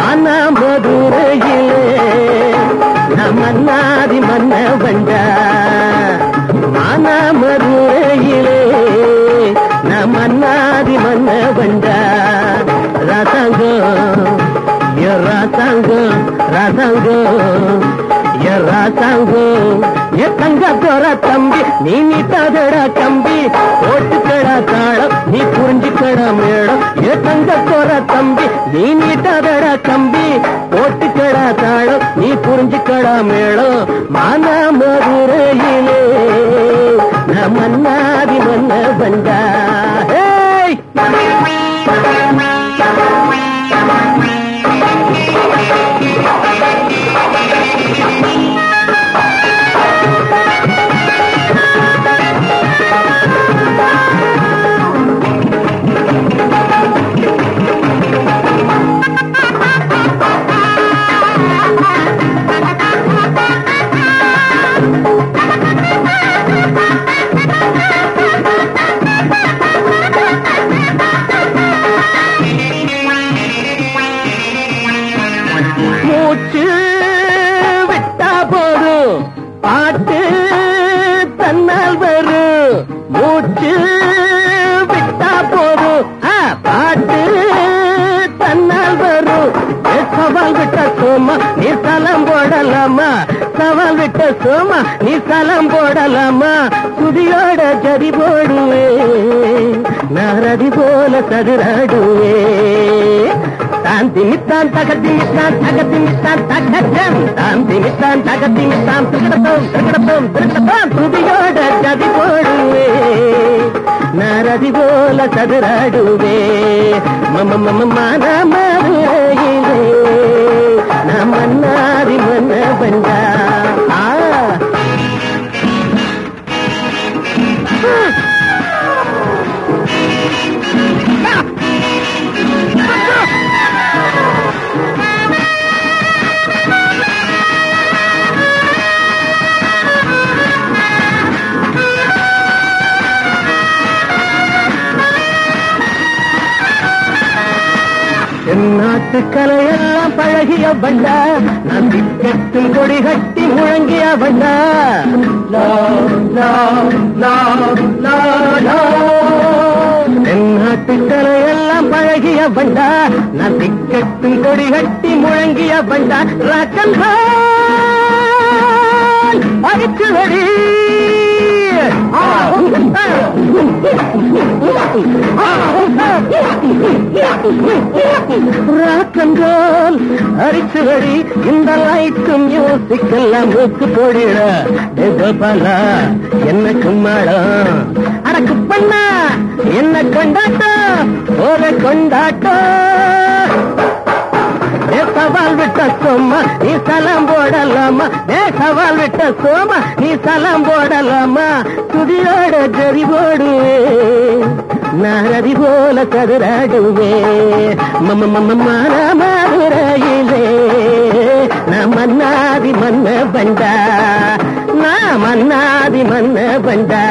ஆனா மதுரையிலே நம்ம நாதி மன்ன வந்தா ஆனா மதுரையிலே நம்ம நாதி மன்ன வந்தா ரசங்கம் எ ரசங்கம் ரசங்கம் எ ரசங்கம். எ தங்க தோற தம்பி நீ நீ நீட்டாதடா தம்பி போட்டுக்கடா தங்க தோற தம்பி நீ நீட்டாதடா தம்பி. போட்டுக்கடா தாழம் நீ புரிஞ்சுக்கடா மேளம். மான மதுரையிலே நம்ம மன்னாதி மன்ன மூச்சு விட்டா போதும் பாட்டு தன்னால் வரும் மூச்சு விட்டா போதும் பாட்டு தன்னால் வரும் சவால் விட்ட சோமா நீ சலம் போடலாமா? சவால் விட்ட சோமா நீ சலம் போடலாமா? சுதியோட ஜரி போடுவே நாரதி போல சதுராடுவே. தான் திமித்தான் தகத்திமித்தான் தகத்திமித்தான் தகத்தம் தான் திமித்தான் தகத்திமித்தான் திருக்கடப்போம் திருக்கடப்போம் திருக்கடப்போம் துதியோட கதி போடுவே நாரதி போல சதுராடுவே மம மம மான மதுரையிலே நம்ம மன்னாரி மன்ன பண்டா என் நாட்டு கலையெல்லாம் பழகிய வண்டா நான் திக்கட்டும் கொடி கட்டி முழங்கிய வண்டா என் நாட்டு கலையெல்லாம் பழகிய வண்டா நான் திக்கட்டும் கொடி கட்டி முழங்கிய வண்டா ராக்கன் அடிச்சு வடி ஆ ராக்கன்றால் ரோல் அரிச்சுவடி இந்த லைட்டு மியூசிக் எல்லாம் மூக்கு போடிட. கோபாலா என்ன கும்மாளம்? அடக்கு பண்ணா என்ன கொண்டாட்டம்? ஒரு கொண்டாட்டம். ஏ சவால் விட்ட சோமா நீ சலம் போடலாமா? ஏ சவால் விட்ட சோமா நீ சலம் போடலாமா? துதியோட ஜரி நாரதி போல கதிராடுவே மம்ம மம்ம மான மதுரையிலே. நான் மன்னாதி மன்ன பண்டா. நான் மன்னாதி மன்ன பண்டா.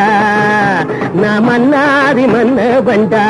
நான் மன்னாதி மன்ன பண்டா.